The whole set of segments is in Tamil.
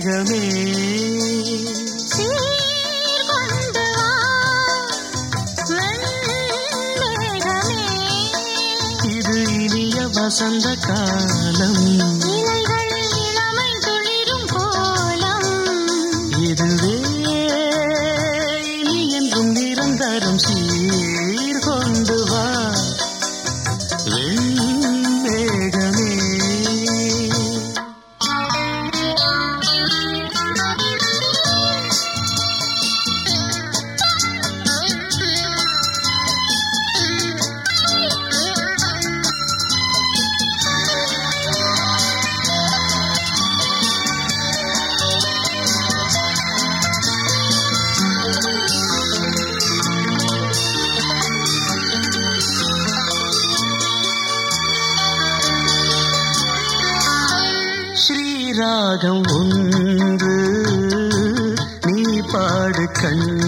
மேகமே இது இனிய வசந்த காலம். ராகம் ஒன்று நீ பாடு கண்ணே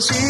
see